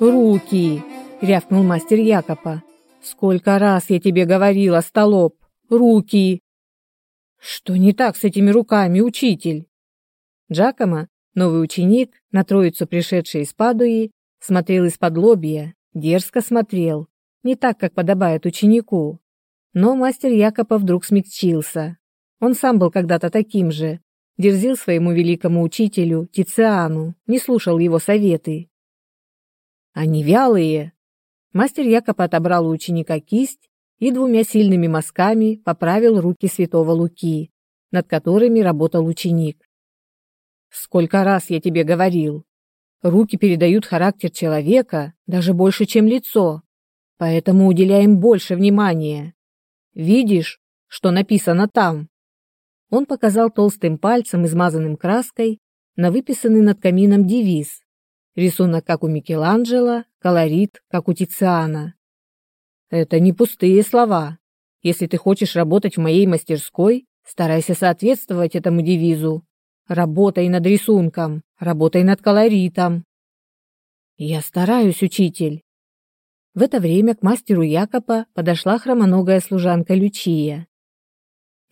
«Руки!» — рявкнул мастер Якопа. «Сколько раз я тебе говорила, столоп! Руки!» «Что не так с этими руками, учитель?» Джакомо, новый ученик, на троицу пришедший из Падуи, смотрел из-под лобья, дерзко смотрел, не так, как подобает ученику. Но мастер Якопа вдруг смягчился. Он сам был когда-то таким же, дерзил своему великому учителю Тициану, не слушал его советы, они вялые. Мастер Якоб отобрал у ученика кисть и двумя сильными мазками поправил руки святого Луки, над которыми работал ученик. Сколько раз я тебе говорил, руки передают характер человека даже больше, чем лицо, поэтому уделяем больше внимания. Видишь, что написано там? Он показал толстым пальцем, измазанным краской, на выписанный над камином девиз Рисунок, как у Микеланджело, колорит, как у Тициана. Это не пустые слова. Если ты хочешь работать в моей мастерской, старайся соответствовать этому девизу. Работай над рисунком, работай над колоритом. Я стараюсь, учитель. В это время к мастеру Якопа подошла хромоногая служанка Лючия.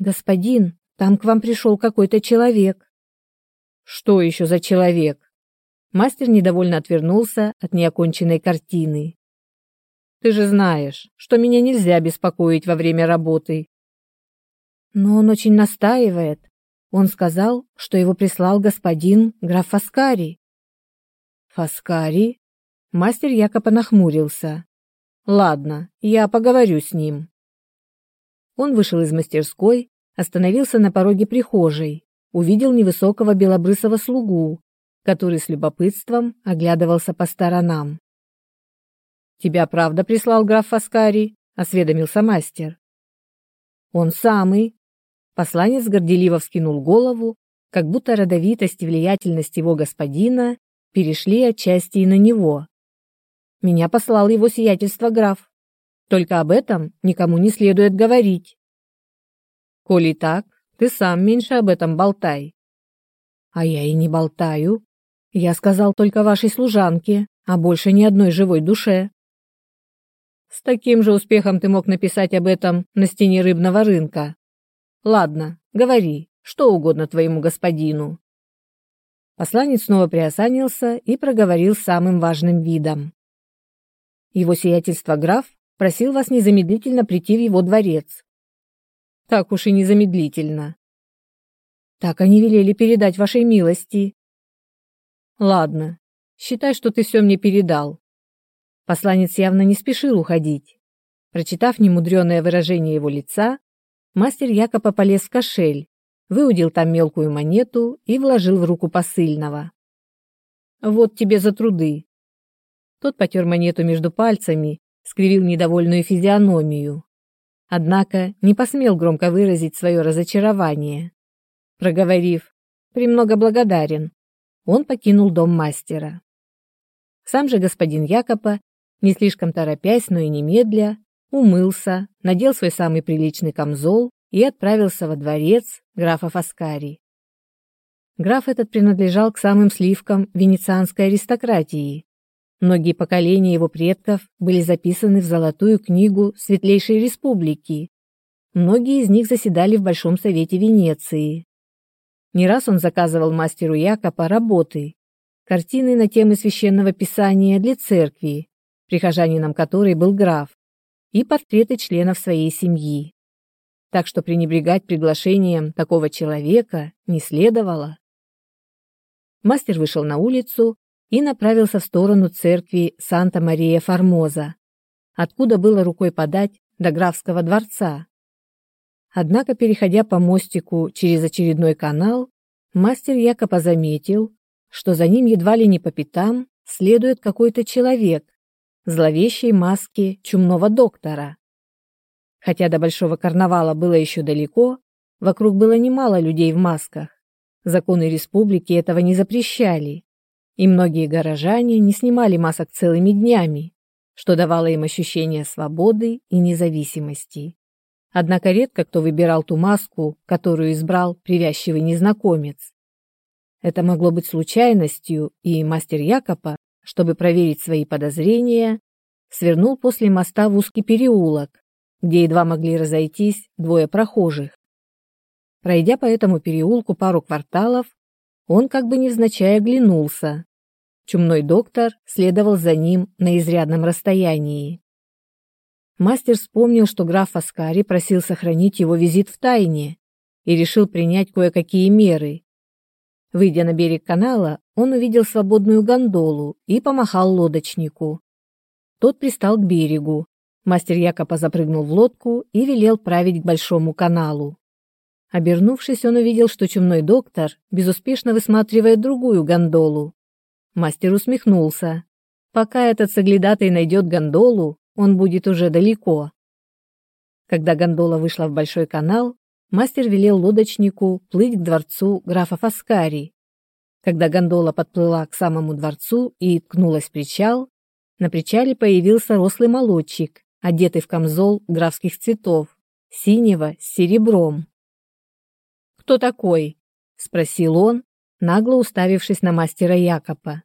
Господин, там к вам пришел какой-то человек. Что еще за человек? Мастер недовольно отвернулся от неоконченной картины. Ты же знаешь, что меня нельзя беспокоить во время работы. Но он очень настаивает. Он сказал, что его прислал господин граф Фаскари. Фаскари? Мастер якобы нахмурился. Ладно, я поговорю с ним. Он вышел из мастерской, остановился на пороге прихожей, увидел невысокого белобрысого слугу, который с любопытством оглядывался по сторонам. «Тебя правда прислал граф Фаскари?» — осведомился мастер. «Он самый». Посланец горделиво вскинул голову, как будто родовитость и влиятельность его господина перешли отчасти и на него. «Меня послал его сиятельство граф. Только об этом никому не следует говорить». «Коли так, ты сам меньше об этом болтай». «А я и не болтаю», я сказал только вашей служанке, а больше ни одной живой душе. С таким же успехом ты мог написать об этом на стене рыбного рынка. Ладно, говори, что угодно твоему господину. Посланец снова приосанился и проговорил самым важным видом. Его сиятельство граф просил вас незамедлительно прийти в его дворец. Так уж и незамедлительно. Так они велели передать вашей милости. Ладно, считай, что ты все мне передал. Посланец явно не спешил уходить. Прочитав немудреное выражение его лица, мастер якобы полез в кошель, выудил там мелкую монету и вложил в руку посыльного. «Вот тебе за труды». Тот потер монету между пальцами, скривил недовольную физиономию. Однако не посмел громко выразить свое разочарование. Проговорив «Премного благодарен», он покинул дом мастера. Сам же господин Якопа, не слишком торопясь, но и немедля, умылся, надел свой самый приличный камзол и отправился во дворец графа Фаскари. Граф этот принадлежал к самым сливкам венецианской аристократии. Многие поколения его предков были записаны в золотую книгу Светлейшей Республики. Многие из них заседали в Большом Совете Венеции. Не раз он заказывал мастеру Якопа работы, картины на темы священного писания для церкви, прихожанином которой был граф, и портреты членов своей семьи. Так что пренебрегать приглашением такого человека не следовало. Мастер вышел на улицу и направился в сторону церкви Санта-Мария-Формоза, откуда было рукой подать до графского дворца. Однако, переходя по мостику через очередной канал, мастер якобы заметил, что за ним едва ли не по пятам следует какой-то человек зловещей маске чумного доктора. Хотя до большого карнавала было еще далеко, вокруг было немало людей в масках. Законы республики этого не запрещали, и многие горожане не снимали масок целыми днями, что давало им ощущение свободы и независимости. Однако редко кто выбирал ту маску, которую избрал привязчивый незнакомец. Это могло быть случайностью, и мастер Якопа, чтобы проверить свои подозрения, свернул после моста в узкий переулок, где едва могли разойтись двое прохожих. Пройдя по этому переулку пару кварталов, он как бы невзначай оглянулся Чумной доктор следовал за ним на изрядном расстоянии. Мастер вспомнил, что граф Аскари просил сохранить его визит в тайне и решил принять кое-какие меры. Выйдя на берег канала, он увидел свободную гондолу и помахал лодочнику. Тот пристал к берегу. Мастер Якопа запрыгнул в лодку и велел править к большому каналу. Обернувшись, он увидел, что чумной доктор безуспешно высматривает другую гондолу. Мастер усмехнулся. Пока этот соглядатый найдет гондолу, он будет уже далеко. Когда гондола вышла в большой канал, мастер велел лодочнику плыть к дворцу графа Фаскари. Когда гондола подплыла к самому дворцу и ткнулась в причал, на причале появился рослый молодчик, одетый в камзол графских цветов, синего с серебром. «Кто такой?» — спросил он, нагло уставившись на мастера Якопа.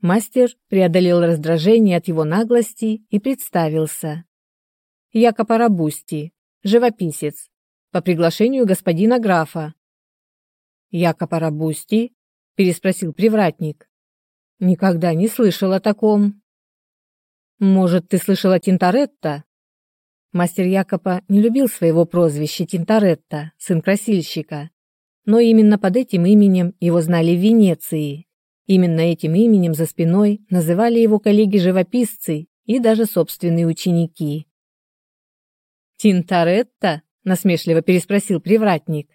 Мастер преодолел раздражение от его наглости и представился. Якопо Робусти, живописец, по приглашению господина графа. Якопо Робусти? переспросил привратник. Никогда не слышал о таком. Может, ты слышал о Тинторетто? Мастер Якопо не любил своего прозвища Тинторетто, сын красильщика, но именно под этим именем его знали в Венеции. Именно этим именем за спиной называли его коллеги-живописцы и даже собственные ученики. «Тинторетто?» — насмешливо переспросил привратник.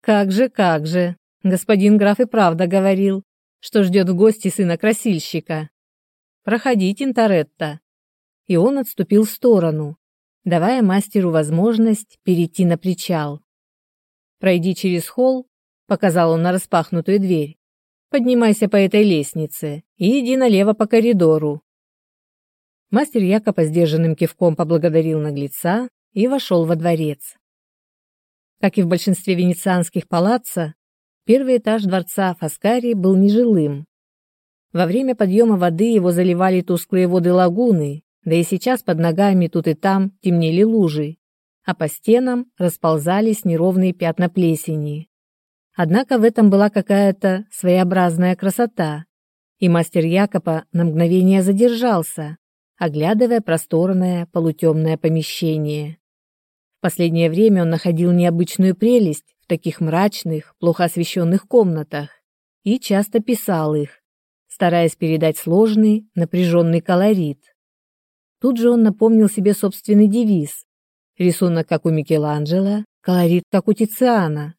«Как же, как же! Господин граф и правда говорил, что ждет в гости сына красильщика. Проходи, Тинторетто!» И он отступил в сторону, давая мастеру возможность перейти на причал. «Пройди через холл», — показал он на распахнутую дверь, Поднимайся по этой лестнице и иди налево по коридору. Мастер Якоб сдержанным кивком поблагодарил наглеца и вошел во дворец. Как и в большинстве венецианских палаццо, первый этаж дворца Фаскари был нежилым. Во время подъема воды его заливали тусклые воды лагуны, да и сейчас под ногами тут и там темнели лужи, а по стенам расползались неровные пятна плесени. Однако в этом была какая-то своеобразная красота, и мастер Якопа на мгновение задержался, оглядывая просторное полутемное помещение. Последнее время он находил необычную прелесть в таких мрачных, плохо освещенных комнатах и часто писал их, стараясь передать сложный, напряженный колорит. Тут же он напомнил себе собственный девиз «Рисунок, как у Микеланджело, колорит, как у Тициана».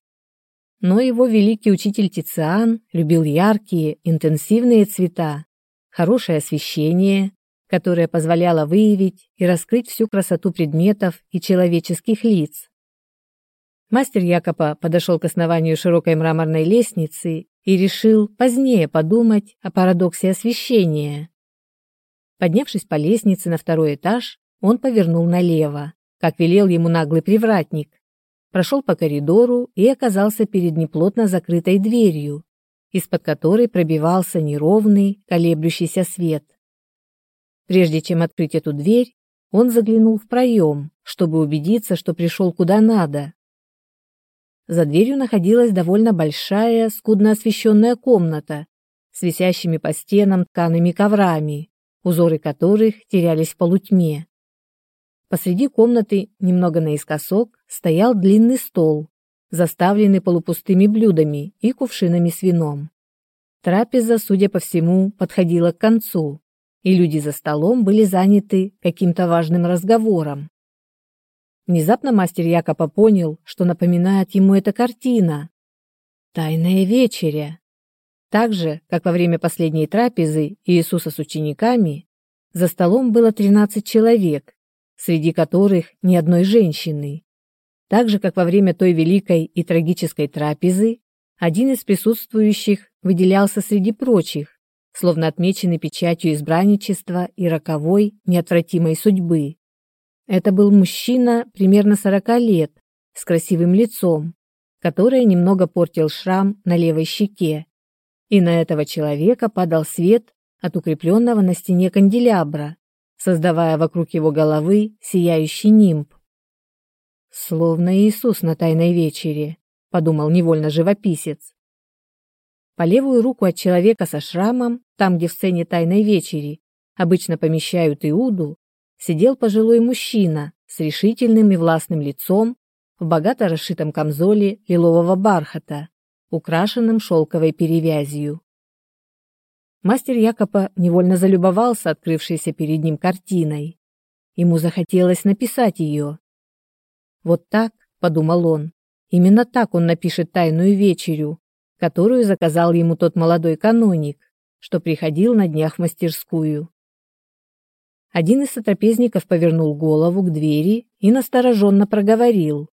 Но его великий учитель Тициан любил яркие, интенсивные цвета, хорошее освещение, которое позволяло выявить и раскрыть всю красоту предметов и человеческих лиц. Мастер Якопа подошел к основанию широкой мраморной лестницы и решил позднее подумать о парадоксе освещения. Поднявшись по лестнице на второй этаж, он повернул налево, как велел ему наглый привратник, прошел по коридору и оказался перед неплотно закрытой дверью, из-под которой пробивался неровный, колеблющийся свет. Прежде чем открыть эту дверь, он заглянул в проем, чтобы убедиться, что пришел куда надо. За дверью находилась довольно большая, скудно освещенная комната с висящими по стенам ткаными коврами, узоры которых терялись в полутьме. Посреди комнаты, немного наискосок, стоял длинный стол, заставленный полупустыми блюдами и кувшинами с вином. Трапеза, судя по всему, подходила к концу, и люди за столом были заняты каким-то важным разговором. Внезапно мастер Якопа понял, что напоминает ему эта картина. Тайная вечеря. Так же, как во время последней трапезы Иисуса с учениками, за столом было 13 человек, среди которых ни одной женщины. Так же, как во время той великой и трагической трапезы, один из присутствующих выделялся среди прочих, словно отмеченный печатью избранничества и роковой, неотвратимой судьбы. Это был мужчина примерно сорока лет, с красивым лицом, которое немного портил шрам на левой щеке. И на этого человека падал свет от укрепленного на стене канделябра, создавая вокруг его головы сияющий нимб. Словно Иисус на Тайной вечере, подумал невольно живописец. По левую руку от человека со шрамом, там, где в сцене Тайной вечери обычно помещают Иуду, сидел пожилой мужчина с решительным и властным лицом в богато расшитом камзоле лилового бархата, украшенным шелковой перевязью. Мастер Якоба невольно залюбовался открывшейся перед ним картиной. Ему захотелось написать ее. Вот так, подумал он, именно так он напишет тайную вечерю, которую заказал ему тот молодой каноник, что приходил на днях в мастерскую. Один из сотрапезников повернул голову к двери и настороженно проговорил.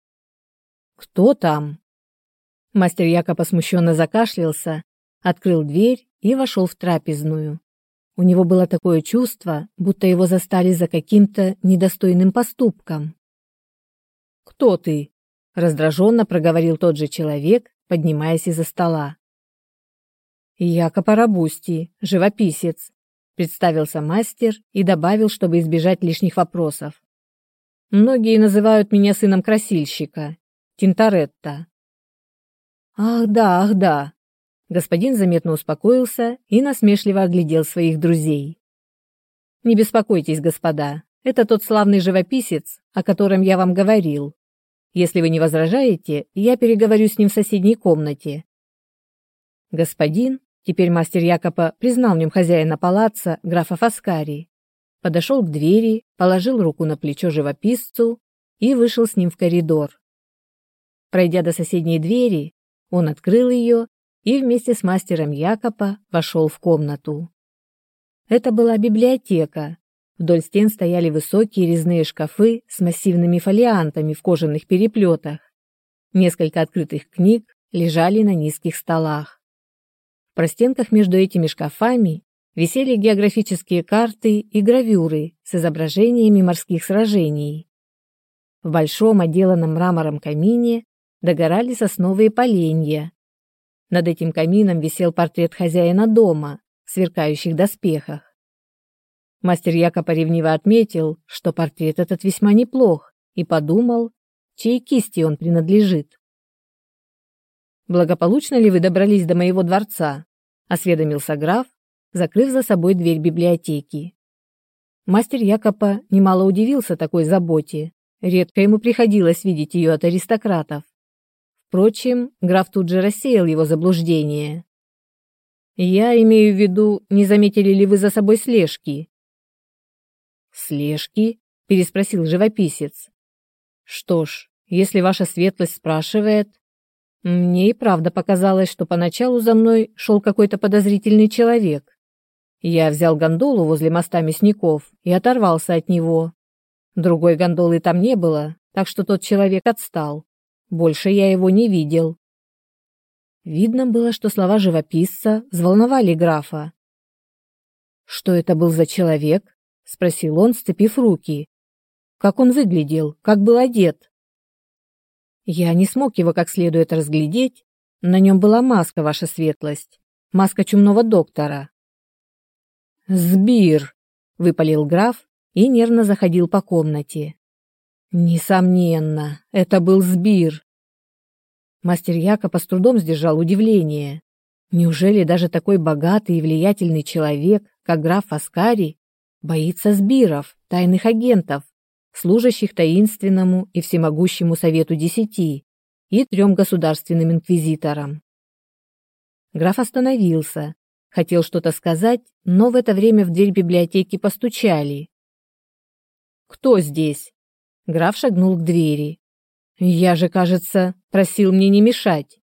«Кто там?» Мастер Якоб смущенно закашлялся, открыл дверь и вошел в трапезную. У него было такое чувство, будто его застали за каким-то недостойным поступком. «Кто ты?» — раздраженно проговорил тот же человек, поднимаясь из-за стола. «Якоб Арабусти, живописец», — представился мастер и добавил, чтобы избежать лишних вопросов. «Многие называют меня сыном красильщика, Тинторетто». «Ах да, ах да», Господин заметно успокоился и насмешливо оглядел своих друзей. «Не беспокойтесь, господа, это тот славный живописец, о котором я вам говорил. Если вы не возражаете, я переговорю с ним в соседней комнате. Господин, теперь мастер Якоба признал в нем хозяина палаца, графа Фаскари, подошел к двери, положил руку на плечо живописцу и вышел с ним в коридор. Пройдя до соседней двери, он открыл ее и вместе с мастером Якоба вошел в комнату. Это была библиотека, Вдоль стен стояли высокие резные шкафы с массивными фолиантами в кожаных переплетах. Несколько открытых книг лежали на низких столах. В простенках между этими шкафами висели географические карты и гравюры с изображениями морских сражений. В большом отделанном мрамором камине догорали сосновые поленья. Над этим камином висел портрет хозяина дома в сверкающих доспехах. Мастер Якоб ревниво отметил, что портрет этот весьма неплох, и подумал, чьей кисти он принадлежит. «Благополучно ли вы добрались до моего дворца?» — осведомился граф, закрыв за собой дверь библиотеки. Мастер Якоба немало удивился такой заботе. Редко ему приходилось видеть ее от аристократов. Впрочем, граф тут же рассеял его заблуждение. «Я имею в виду, не заметили ли вы за собой слежки?» «Слежки?» — переспросил живописец. «Что ж, если ваша светлость спрашивает...» Мне и правда показалось, что поначалу за мной шел какой-то подозрительный человек. Я взял гондолу возле моста мясников и оторвался от него. Другой гондолы там не было, так что тот человек отстал. Больше я его не видел. Видно было, что слова живописца взволновали графа. Что это был за человек? — спросил он, сцепив руки. «Как он выглядел? Как был одет?» Я не смог его как следует разглядеть. На нем была маска, ваша светлость. Маска чумного доктора. «Сбир!» — выпалил граф и нервно заходил по комнате. «Несомненно, это был Сбир!» Мастер Якоба с трудом сдержал удивление. Неужели даже такой богатый и влиятельный человек, как граф Аскари, Боится сбиров, тайных агентов, служащих таинственному и всемогущему Совету Десяти и трем государственным инквизиторам. Граф остановился, хотел что-то сказать, но в это время в дверь библиотеки постучали. «Кто здесь?» Граф шагнул к двери. «Я же, кажется, просил мне не мешать».